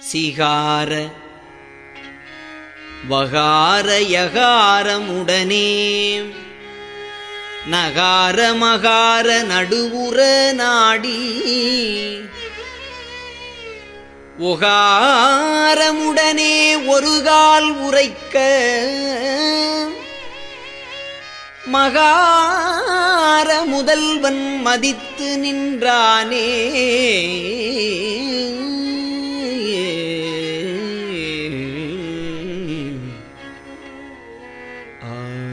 சிகார வகாரயகாரமுடனே நகார மகார நடுவுற நாடி. ஒகாரமுடனே ஒரு கால் உரைக்க. மகார முதல்வன் மதித்து நின்றானே. I